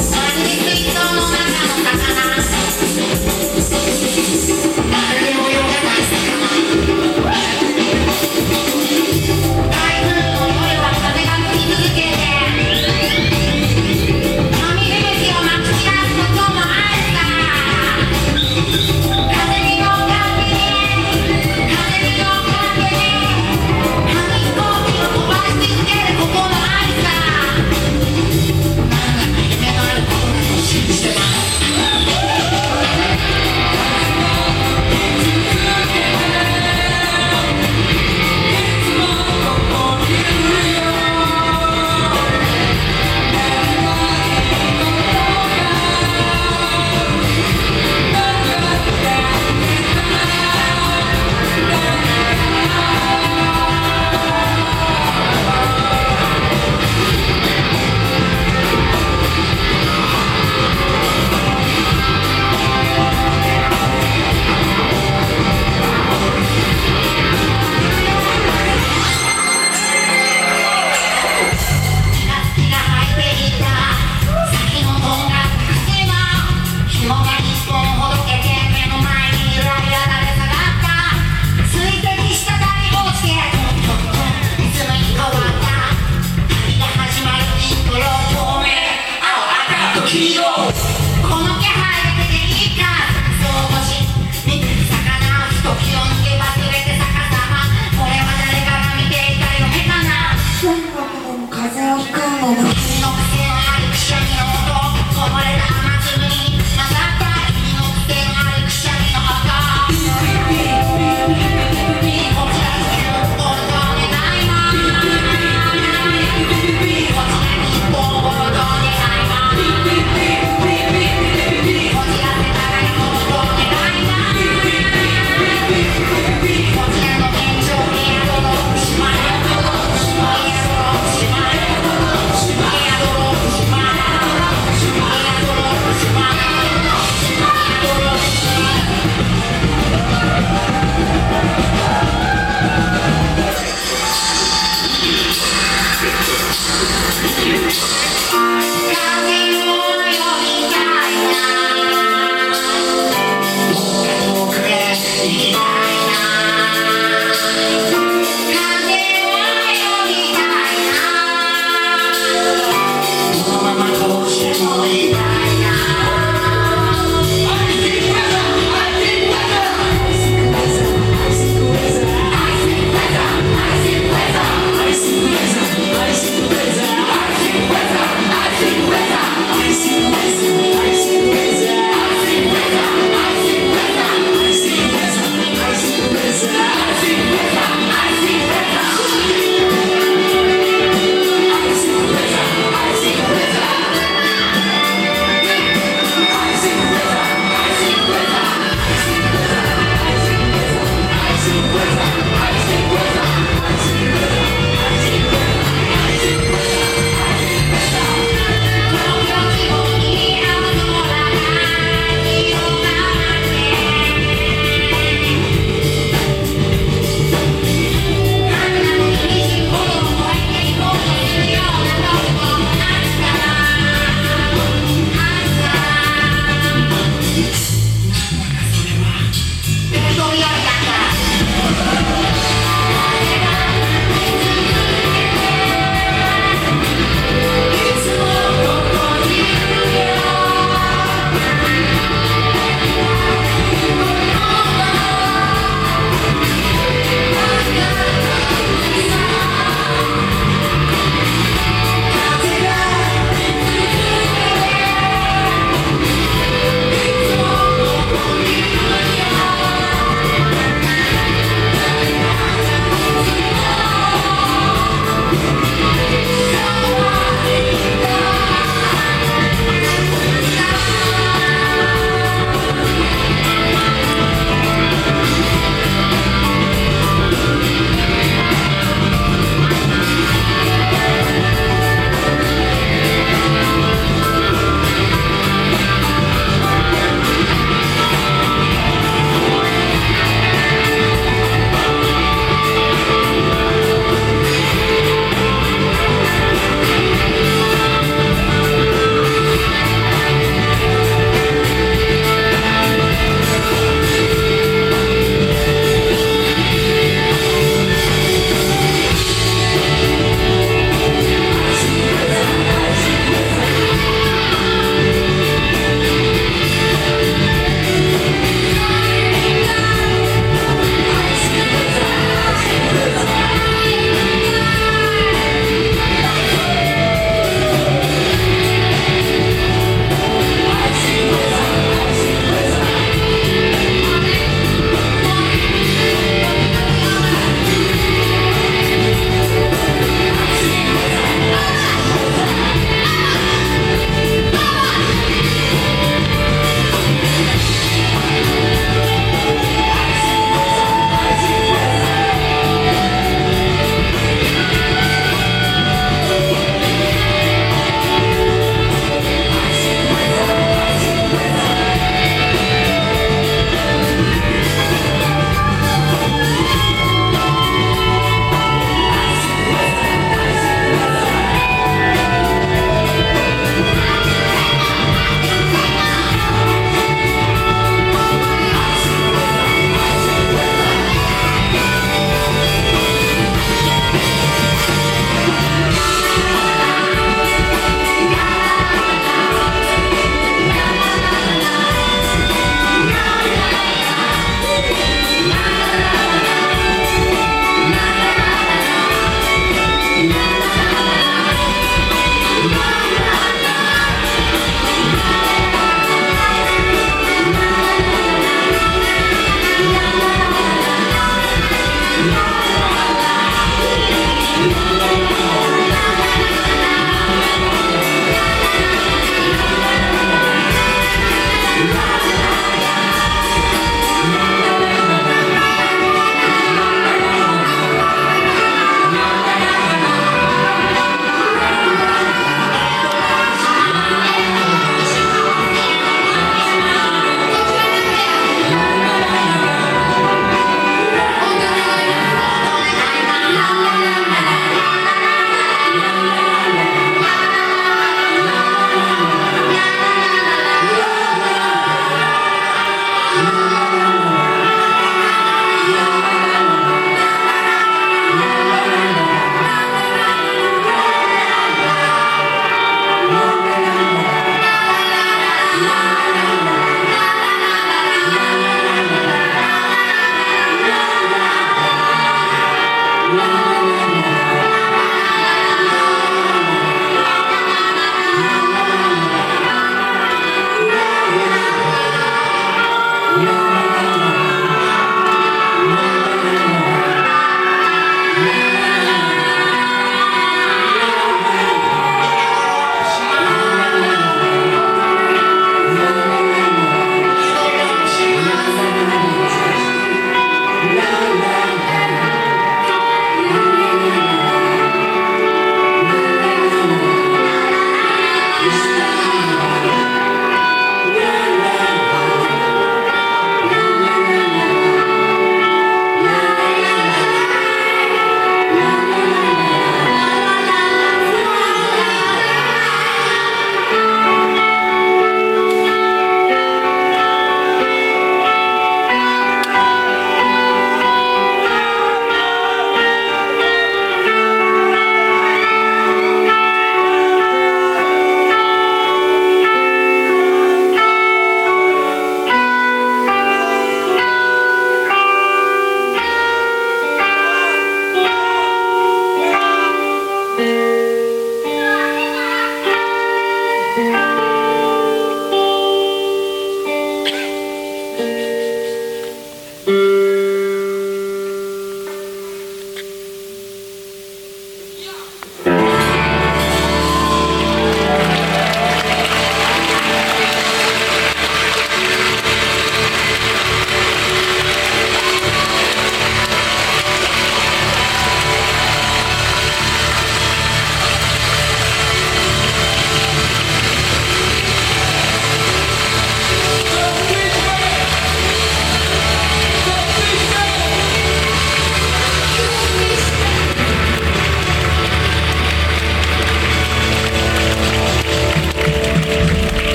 Sorry.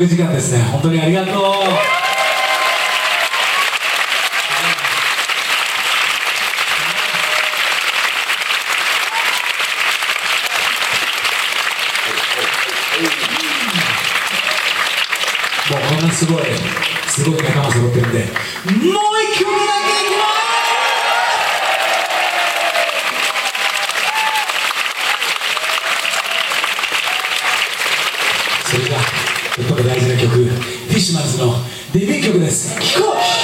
最高の音楽時間ですね。本当にありがとう。もうこんなすごいすごい仲間揃ってるんでもう一曲だけいきます。シマルズのデビュー曲です。聞こう。